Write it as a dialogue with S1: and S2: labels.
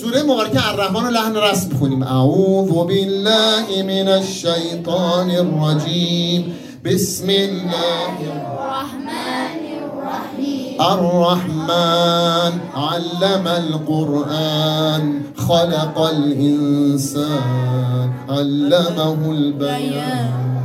S1: سوره مبارکه الرحمن رو لحن رسم میخونیم اعوذ بالله من الشیطان الرجیم. بسم الله
S2: الرحمن الرحیم.
S1: الرحمن علم القرآن خلق الإنسان علمه البيان.